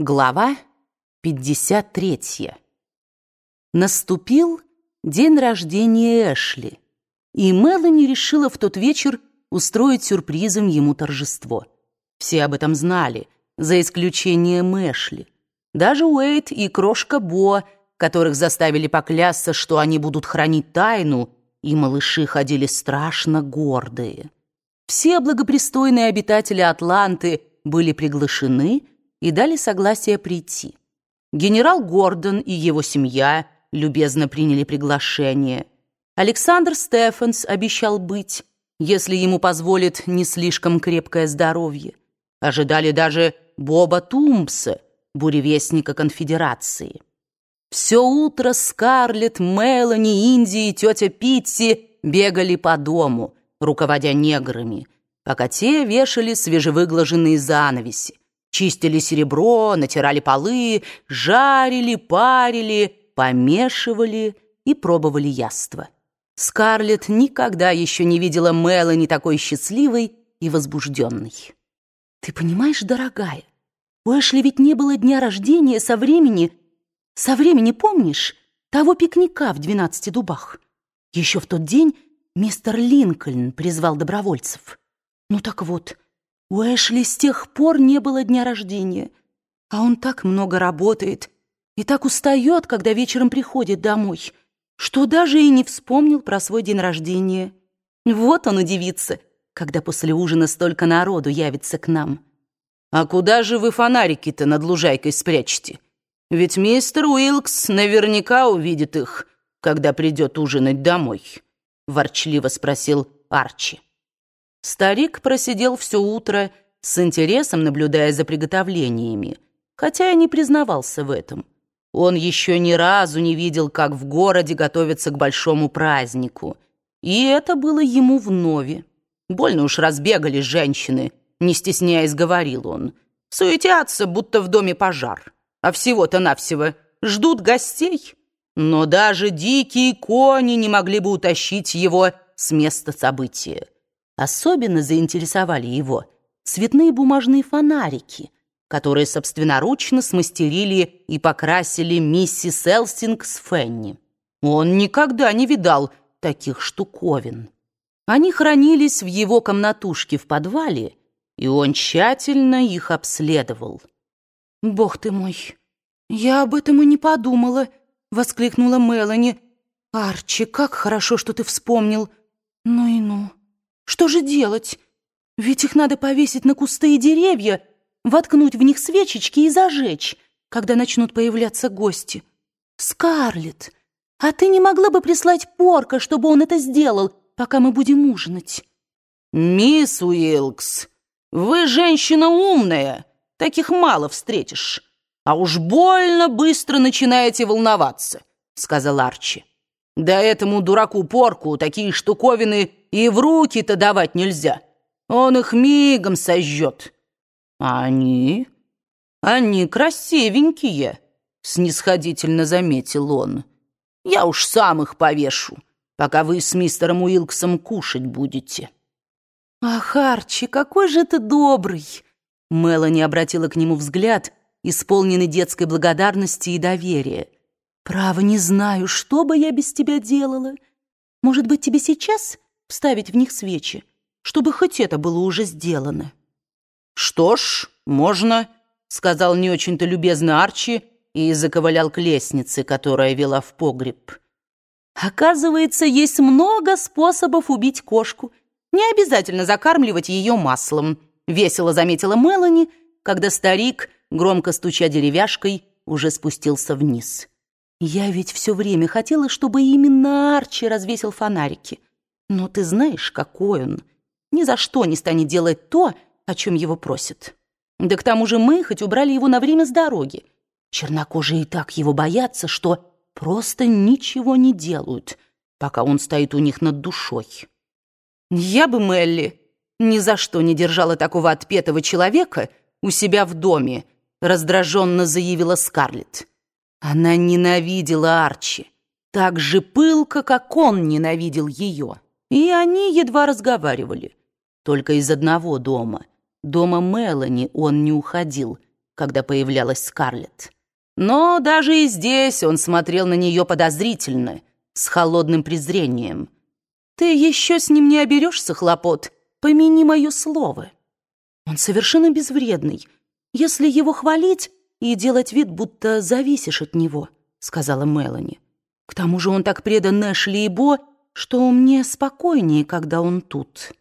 Глава 53. Наступил день рождения Эшли, и Мелани решила в тот вечер устроить сюрпризом ему торжество. Все об этом знали, за исключением Эшли. Даже Уэйт и крошка Бо, которых заставили поклясться, что они будут хранить тайну, и малыши ходили страшно гордые. Все благопристойные обитатели Атланты были приглашены — и дали согласие прийти. Генерал Гордон и его семья любезно приняли приглашение. Александр Стефанс обещал быть, если ему позволит не слишком крепкое здоровье. Ожидали даже Боба Тумпса, буревестника конфедерации. Все утро Скарлетт, Мелани, Инди и тетя Питти бегали по дому, руководя неграми, пока те вешали свежевыглаженные занавеси, чистили серебро, натирали полы, жарили, парили, помешивали и пробовали яства. Скарлетт никогда еще не видела Мелани такой счастливой и возбужденной. «Ты понимаешь, дорогая, у Эшли ведь не было дня рождения со времени... Со времени, помнишь, того пикника в двенадцати дубах? Еще в тот день мистер Линкольн призвал добровольцев. Ну так вот, у Эшли с тех пор не было дня рождения, а он так много работает и так устает, когда вечером приходит домой, что даже и не вспомнил про свой день рождения. Вот он удивится, когда после ужина столько народу явится к нам. «А куда же вы фонарики-то над лужайкой спрячете? Ведь мистер Уилкс наверняка увидит их, когда придет ужинать домой», — ворчливо спросил Арчи. Старик просидел все утро, с интересом наблюдая за приготовлениями, хотя и не признавался в этом. Он еще ни разу не видел, как в городе готовятся к большому празднику. И это было ему вновь. Больно уж разбегались женщины, не стесняясь, говорил он. Суетятся, будто в доме пожар. А всего-то навсего ждут гостей. Но даже дикие кони не могли бы утащить его с места события. Особенно заинтересовали его цветные бумажные фонарики, которые собственноручно смастерили и покрасили миссис Элстинг с Фенни. Он никогда не видал таких штуковин. Они хранились в его комнатушке в подвале, и он тщательно их обследовал. «Бог ты мой, я об этом и не подумала», — воскликнула Мелани. «Арчи, как хорошо, что ты вспомнил. Ну и ну». Что же делать? Ведь их надо повесить на кусты и деревья, воткнуть в них свечечки и зажечь, когда начнут появляться гости. Скарлетт, а ты не могла бы прислать порка, чтобы он это сделал, пока мы будем ужинать? Мисс Уилкс, вы женщина умная, таких мало встретишь. А уж больно быстро начинаете волноваться, сказал Арчи. Да этому дураку порку такие штуковины и в руки-то давать нельзя. Он их мигом сожжет. А они? Они красивенькие, снисходительно заметил он. Я уж сам их повешу, пока вы с мистером Уилксом кушать будете. Ах, Арчи, какой же ты добрый! Мелани обратила к нему взгляд, исполненный детской благодарности и доверия. «Право, не знаю, что бы я без тебя делала. Может быть, тебе сейчас вставить в них свечи, чтобы хоть это было уже сделано. «Что ж, можно», — сказал не очень-то любезно Арчи и заковылял к лестнице, которая вела в погреб. «Оказывается, есть много способов убить кошку. Не обязательно закармливать ее маслом», — весело заметила Мелани, когда старик, громко стуча деревяшкой, уже спустился вниз. «Я ведь все время хотела, чтобы именно Арчи развесил фонарики. Но ты знаешь, какой он. Ни за что не станет делать то, о чем его просят. Да к тому же мы хоть убрали его на время с дороги. Чернокожие и так его боятся, что просто ничего не делают, пока он стоит у них над душой. Я бы, Мелли, ни за что не держала такого отпетого человека у себя в доме, раздраженно заявила Скарлетт. Она ненавидела Арчи, так же пылко, как он ненавидел ее. И они едва разговаривали. Только из одного дома, дома Мелани, он не уходил, когда появлялась Скарлетт. Но даже и здесь он смотрел на нее подозрительно, с холодным презрением. «Ты еще с ним не оберешься, хлопот? Помяни мое слово. Он совершенно безвредный, если его хвалить и делать вид, будто зависишь от него», — сказала Мелани. «К тому же он так предан Нэшли и Бо, что мне спокойнее, когда он тут».